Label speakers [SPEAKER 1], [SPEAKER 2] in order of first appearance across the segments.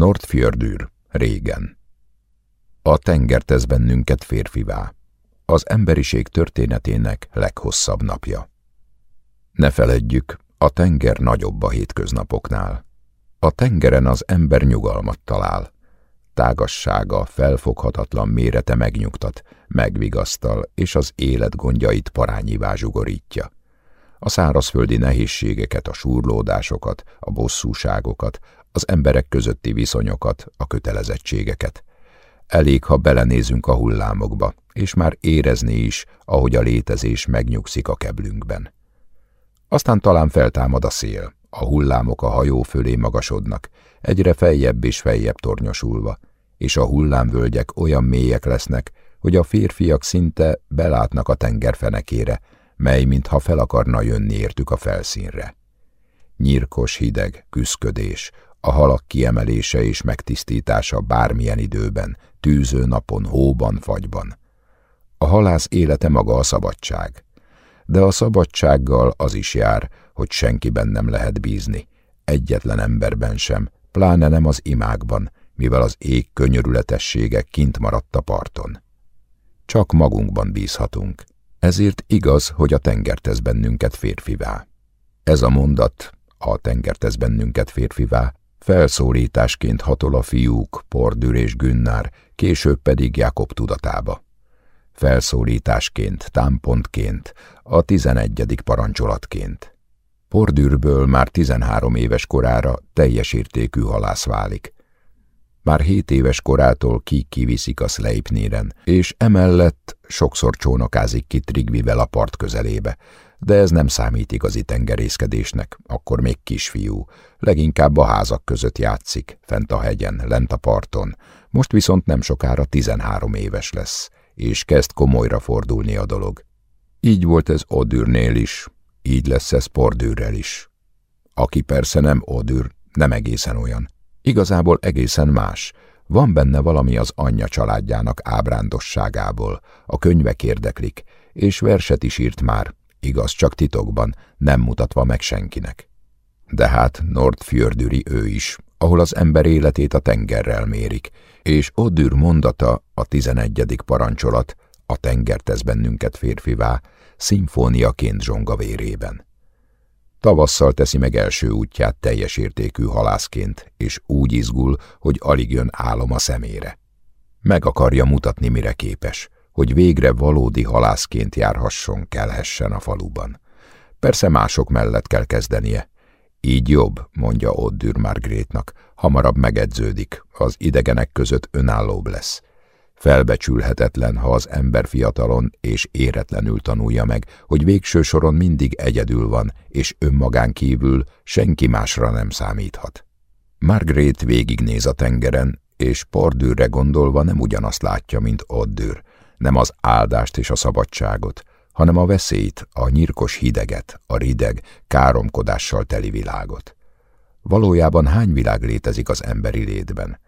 [SPEAKER 1] Nordfjördür, régen. A tenger tesz bennünket férfivá. Az emberiség történetének leghosszabb napja. Ne feledjük, a tenger nagyobb a hétköznapoknál. A tengeren az ember nyugalmat talál. Tágassága, felfoghatatlan mérete megnyugtat, megvigasztal, és az élet gondjait parányivá zsugorítja. A szárazföldi nehézségeket, a súrlódásokat, a bosszúságokat, az emberek közötti viszonyokat, a kötelezettségeket. Elég, ha belenézünk a hullámokba, és már érezni is, ahogy a létezés megnyugszik a keblünkben. Aztán talán feltámad a szél, a hullámok a hajó fölé magasodnak, egyre feljebb és feljebb tornyosulva, és a hullámvölgyek olyan mélyek lesznek, hogy a férfiak szinte belátnak a tenger fenekére, mely mintha fel akarna jönni értük a felszínre. Nyírkos hideg, küszködés, a halak kiemelése és megtisztítása bármilyen időben, tűző napon, hóban, fagyban. A halász élete maga a szabadság. De a szabadsággal az is jár, hogy senkiben nem lehet bízni, egyetlen emberben sem, pláne nem az imákban, mivel az ég könyörületessége kint maradt a parton. Csak magunkban bízhatunk. Ezért igaz, hogy a tenger tesz bennünket férfivá. Ez a mondat, a tenger tesz bennünket férfivá, felszólításként hatol a fiúk, Pordür és Günnár, később pedig Jakob tudatába. Felszólításként, támpontként, a tizenegyedik parancsolatként. Pordűrből már tizenhárom éves korára teljes értékű halász válik. Már hét éves korától ki kiviszik a Sleipnéren, és emellett sokszor csónakázik ki Trigvivel a part közelébe, de ez nem számít igazi tengerészkedésnek, akkor még kisfiú, leginkább a házak között játszik, fent a hegyen, lent a parton, most viszont nem sokára tizenhárom éves lesz, és kezd komolyra fordulni a dolog. Így volt ez Odürnél is, így lesz ez Pordűrrel is. Aki persze nem Odür, nem egészen olyan. Igazából egészen más. Van benne valami az anyja családjának ábrándosságából, a könyvek érdeklik, és verset is írt már, igaz, csak titokban, nem mutatva meg senkinek. De hát Nordfjördüri ő is, ahol az ember életét a tengerrel mérik, és Odür mondata, a tizenegyedik parancsolat, a tenger tesz bennünket férfivá, szimfóniaként zsonga vérében. Tavasszal teszi meg első útját teljes értékű halászként, és úgy izgul, hogy alig jön álom a szemére. Meg akarja mutatni, mire képes, hogy végre valódi halászként járhasson, kelhessen a faluban. Persze mások mellett kell kezdenie. Így jobb, mondja Oddür Margrétnak, hamarabb megedződik, az idegenek között önállóbb lesz. Felbecsülhetetlen, ha az ember fiatalon és éretlenül tanulja meg, hogy végső soron mindig egyedül van, és önmagán kívül senki másra nem számíthat. Margaret végignéz a tengeren, és Pordűrre gondolva nem ugyanazt látja, mint Oddűr, nem az áldást és a szabadságot, hanem a veszélyt, a nyírkos hideget, a rideg, káromkodással teli világot. Valójában hány világ létezik az emberi létben?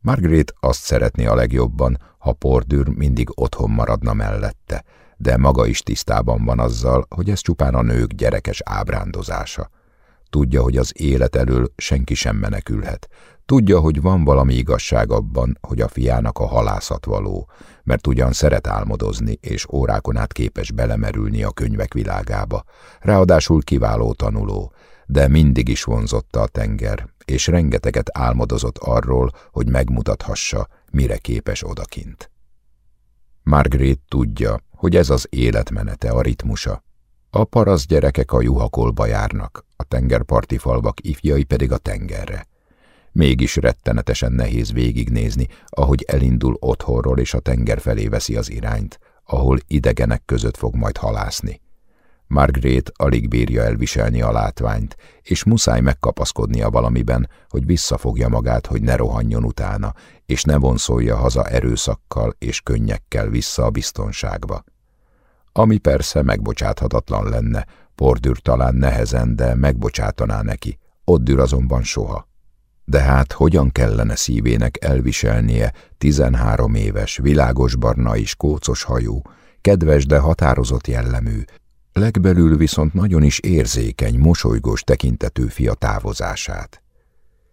[SPEAKER 1] Margaret azt szeretné a legjobban, ha Pordűr mindig otthon maradna mellette, de maga is tisztában van azzal, hogy ez csupán a nők gyerekes ábrándozása. Tudja, hogy az élet elől senki sem menekülhet. Tudja, hogy van valami igazság abban, hogy a fiának a halászat való, mert ugyan szeret álmodozni, és órákon át képes belemerülni a könyvek világába. Ráadásul kiváló tanuló, de mindig is vonzotta a tenger, és rengeteget álmodozott arról, hogy megmutathassa, mire képes odakint. Margaret tudja, hogy ez az életmenete, a ritmusa. A parasz gyerekek a juhakolba járnak, a tengerparti falvak ifjai pedig a tengerre. Mégis rettenetesen nehéz végignézni, ahogy elindul otthonról és a tenger felé veszi az irányt, ahol idegenek között fog majd halászni. Margaret alig bírja elviselni a látványt, és muszáj megkapaszkodnia valamiben, hogy visszafogja magát, hogy ne rohanjon utána, és ne vonszolja haza erőszakkal és könnyekkel vissza a biztonságba. Ami persze megbocsáthatatlan lenne, Pordür talán nehezen, de megbocsátaná neki, Oddür azonban soha. De hát hogyan kellene szívének elviselnie tizenhárom éves, világosbarna és kócos hajú, kedves, de határozott jellemű, legbelül viszont nagyon is érzékeny, mosolygós tekintetű fia távozását.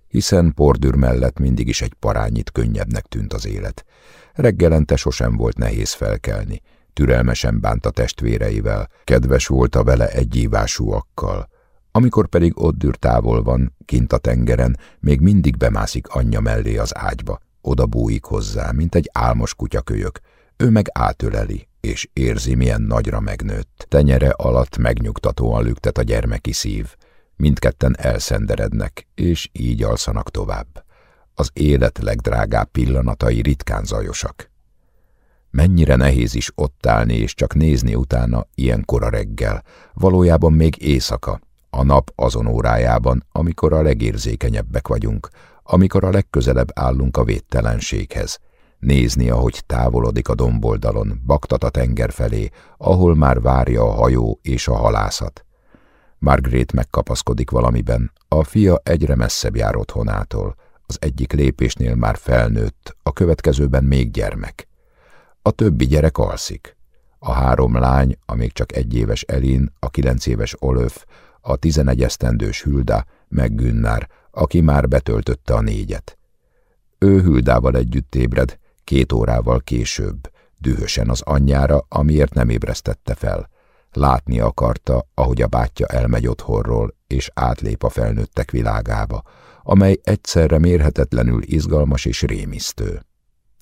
[SPEAKER 1] hiszen Pordür mellett mindig is egy parányit könnyebbnek tűnt az élet. Reggelente sosem volt nehéz felkelni, türelmesen bánt a testvéreivel, kedves volt a vele egyívásúakkal. Amikor pedig Oddür távol van, kint a tengeren, még mindig bemászik anyja mellé az ágyba, oda bújik hozzá, mint egy álmos kutyakölyök. Ő meg átöleli, és érzi, milyen nagyra megnőtt. Tenyere alatt megnyugtatóan lüktet a gyermeki szív. Mindketten elszenderednek, és így alszanak tovább. Az élet legdrágább pillanatai ritkán zajosak. Mennyire nehéz is ott állni és csak nézni utána ilyen kora reggel, valójában még éjszaka, a nap azon órájában, amikor a legérzékenyebbek vagyunk, amikor a legközelebb állunk a védtelenséghez. Nézni, ahogy távolodik a domboldalon, baktat a tenger felé, ahol már várja a hajó és a halászat. Margaret megkapaszkodik valamiben, a fia egyre messzebb jár otthonától, az egyik lépésnél már felnőtt, a következőben még gyermek. A többi gyerek alszik. A három lány, a még csak egy éves Elin, a kilenc éves Olöf, a tizenegy esztendős Hülda, meg Günnár, aki már betöltötte a négyet. Ő Hüldával együtt ébred, két órával később, dühösen az anyjára, amiért nem ébresztette fel. Látni akarta, ahogy a bátyja elmegy otthonról, és átlép a felnőttek világába, amely egyszerre mérhetetlenül izgalmas és rémisztő.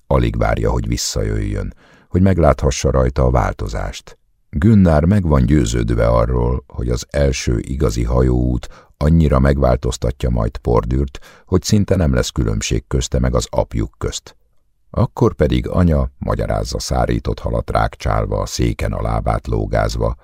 [SPEAKER 1] Alig várja, hogy visszajöjjön, hogy megláthassa rajta a változást. Günnár meg van győződve arról, hogy az első igazi hajóút annyira megváltoztatja majd Pordűrt, hogy szinte nem lesz különbség közte meg az apjuk közt. Akkor pedig anya magyarázza szárított halat rákcsálva, a széken a lábát lógázva,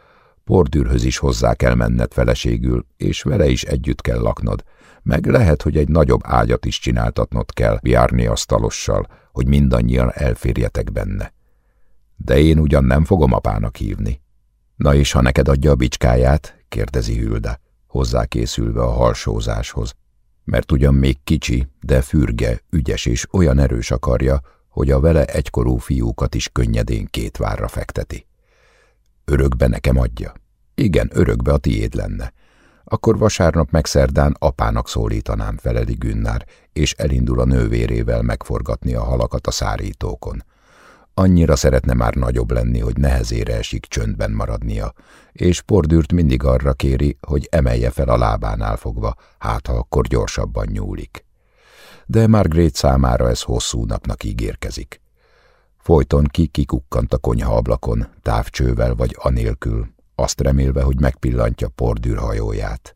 [SPEAKER 1] Pordűrhöz is hozzá kell menned feleségül, és vele is együtt kell laknod, meg lehet, hogy egy nagyobb ágyat is csináltatnod kell járni asztalossal, hogy mindannyian elférjetek benne. De én ugyan nem fogom apának hívni. Na és ha neked adja a bicskáját, kérdezi Hülda, hozzákészülve a halsózáshoz. Mert ugyan még kicsi, de fürge, ügyes és olyan erős akarja, hogy a vele egykorú fiúkat is könnyedén két várra fekteti. Örökbe nekem adja. Igen, örökbe a tiéd lenne. Akkor vasárnap meg szerdán apának szólítanám, feleli Günnár, és elindul a nővérével megforgatni a halakat a szárítókon. Annyira szeretne már nagyobb lenni, hogy nehezére esik csöndben maradnia, és Pordűrt mindig arra kéri, hogy emelje fel a lábánál fogva, hát ha akkor gyorsabban nyúlik. De Margaret számára ez hosszú napnak ígérkezik. Folyton ki-kikukkant a konyha ablakon, távcsővel vagy anélkül, azt remélve, hogy megpillantja Pordűr hajóját.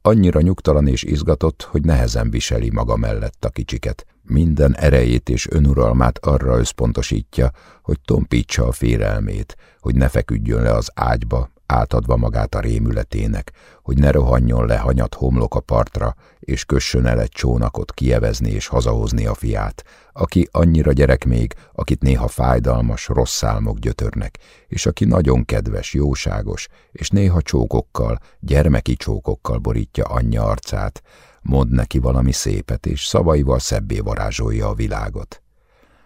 [SPEAKER 1] Annyira nyugtalan és izgatott, hogy nehezen viseli maga mellett a kicsiket, minden erejét és önuralmát arra összpontosítja, hogy tompítsa a félelmét, hogy ne feküdjön le az ágyba, átadva magát a rémületének, hogy ne rohanjon le hanyat homlok a partra, és kössön el egy csónakot kievezni és hazahozni a fiát, aki annyira gyerek még, akit néha fájdalmas, rossz álmok gyötörnek, és aki nagyon kedves, jóságos, és néha csókokkal, gyermeki csókokkal borítja anyja arcát, mond neki valami szépet, és szavaival szebbé varázsolja a világot.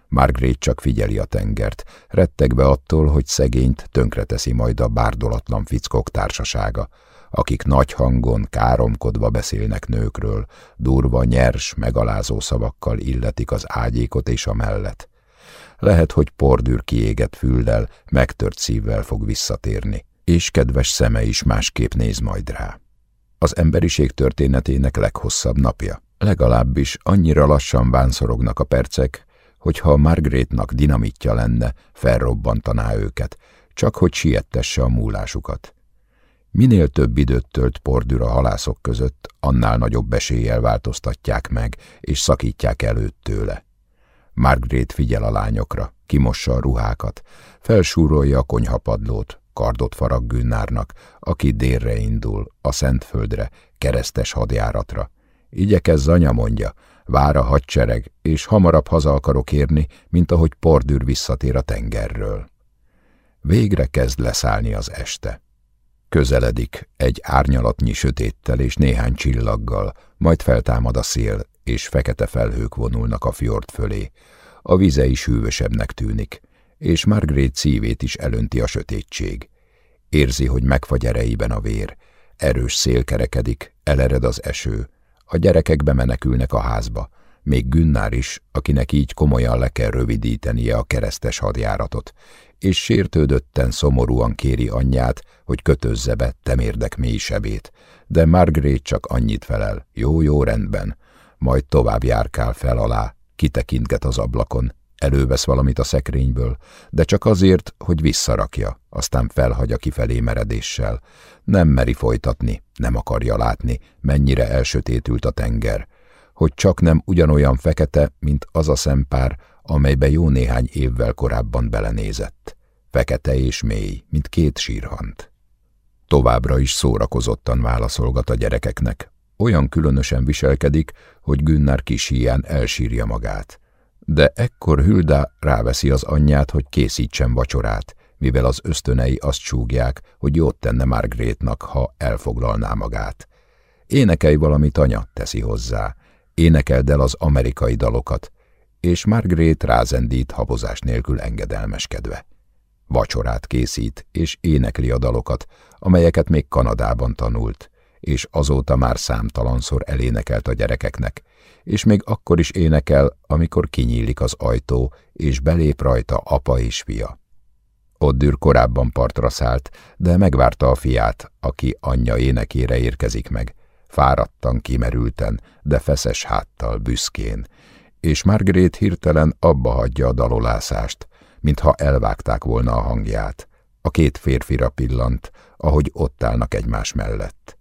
[SPEAKER 1] Margaret csak figyeli a tengert, rettegve attól, hogy szegényt tönkreteszi majd a bárdolatlan fickók társasága, akik nagy hangon, káromkodva beszélnek nőkről, durva, nyers, megalázó szavakkal illetik az ágyékot és a mellet. Lehet, hogy pordűr kiégett füllel, megtört szívvel fog visszatérni, és kedves szeme is másképp néz majd rá az emberiség történetének leghosszabb napja. Legalábbis annyira lassan vánszorognak a percek, hogyha Margaretnak dinamitja lenne, felrobbantaná őket, csak hogy siettesse a múlásukat. Minél több időt tölt pordűr a halászok között, annál nagyobb eséllyel változtatják meg, és szakítják előtt tőle. Margaret figyel a lányokra, kimossa a ruhákat, felsúrolja a konyhapadlót, kardot farag Günnárnak, aki délre indul, a Szentföldre, keresztes hadjáratra. Igyekezz, anya mondja, vár a hadsereg, és hamarabb haza akarok érni, mint ahogy pordűr visszatér a tengerről. Végre kezd leszállni az este. Közeledik egy árnyalatnyi sötéttel és néhány csillaggal, majd feltámad a szél, és fekete felhők vonulnak a fjord fölé. A vize is hűvösebbnek tűnik és Margaret szívét is elönti a sötétség. Érzi, hogy megfagy erejében a vér, erős szél kerekedik, elered az eső, A gyerekek bemenekülnek a házba, még Günnár is, akinek így komolyan le kell rövidítenie a keresztes hadjáratot, és sértődötten szomorúan kéri anyját, hogy kötözze be temérdek mély de Margaret csak annyit felel, jó-jó rendben, majd tovább járkál fel alá, kitekintget az ablakon, elővesz valamit a szekrényből, de csak azért, hogy visszarakja, aztán felhagy kifelé meredéssel. Nem meri folytatni, nem akarja látni, mennyire elsötétült a tenger, hogy csak nem ugyanolyan fekete, mint az a szempár, amelybe jó néhány évvel korábban belenézett. Fekete és mély, mint két sírhant. Továbbra is szórakozottan válaszolgat a gyerekeknek. Olyan különösen viselkedik, hogy Günnár kis híján elsírja magát. De ekkor Hülda ráveszi az anyját, hogy készítsen vacsorát, mivel az ösztönei azt súgják, hogy jót tenne Margrétnak, ha elfoglalná magát. Énekelj valamit, anya, teszi hozzá. Énekeld el az amerikai dalokat, és Margrét rázendít habozás nélkül engedelmeskedve. Vacsorát készít, és énekli a dalokat, amelyeket még Kanadában tanult, és azóta már számtalanszor elénekelt a gyerekeknek, és még akkor is énekel, amikor kinyílik az ajtó, és belép rajta apa és fia. Oddür korábban partra szállt, de megvárta a fiát, aki anyja énekére érkezik meg, fáradtan, kimerülten, de feszes háttal, büszkén, és Margaret hirtelen abba hagyja a dalolászást, mintha elvágták volna a hangját. A két férfira pillant, ahogy ott állnak egymás mellett.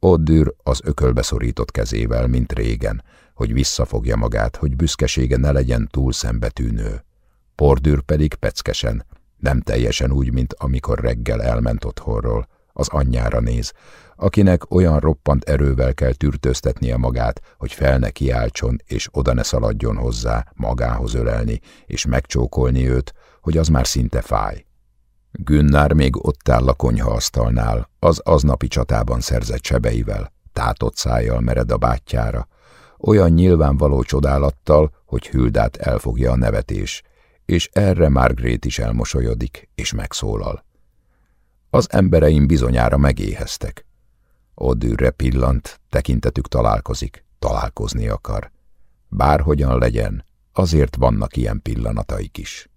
[SPEAKER 1] Oddür az ökölbe szorított kezével, mint régen, hogy visszafogja magát, hogy büszkesége ne legyen túl szembetűnő. Pordűr pedig peckesen, nem teljesen úgy, mint amikor reggel elment otthonról, az anyjára néz, akinek olyan roppant erővel kell tűrtőztetnie magát, hogy fel ne kiáltson és oda ne szaladjon hozzá, magához ölelni és megcsókolni őt, hogy az már szinte fáj. Günnár még ott áll a konyhaasztalnál, az aznapi csatában szerzett sebeivel, tátott szájjal mered a bátyjára, olyan nyilvánvaló csodálattal, hogy Hüldát elfogja a nevetés, és erre Margrét is elmosolyodik, és megszólal. Az embereim bizonyára megéheztek. Odűrre pillant, tekintetük találkozik, találkozni akar. Bárhogyan legyen, azért vannak ilyen pillanataik is.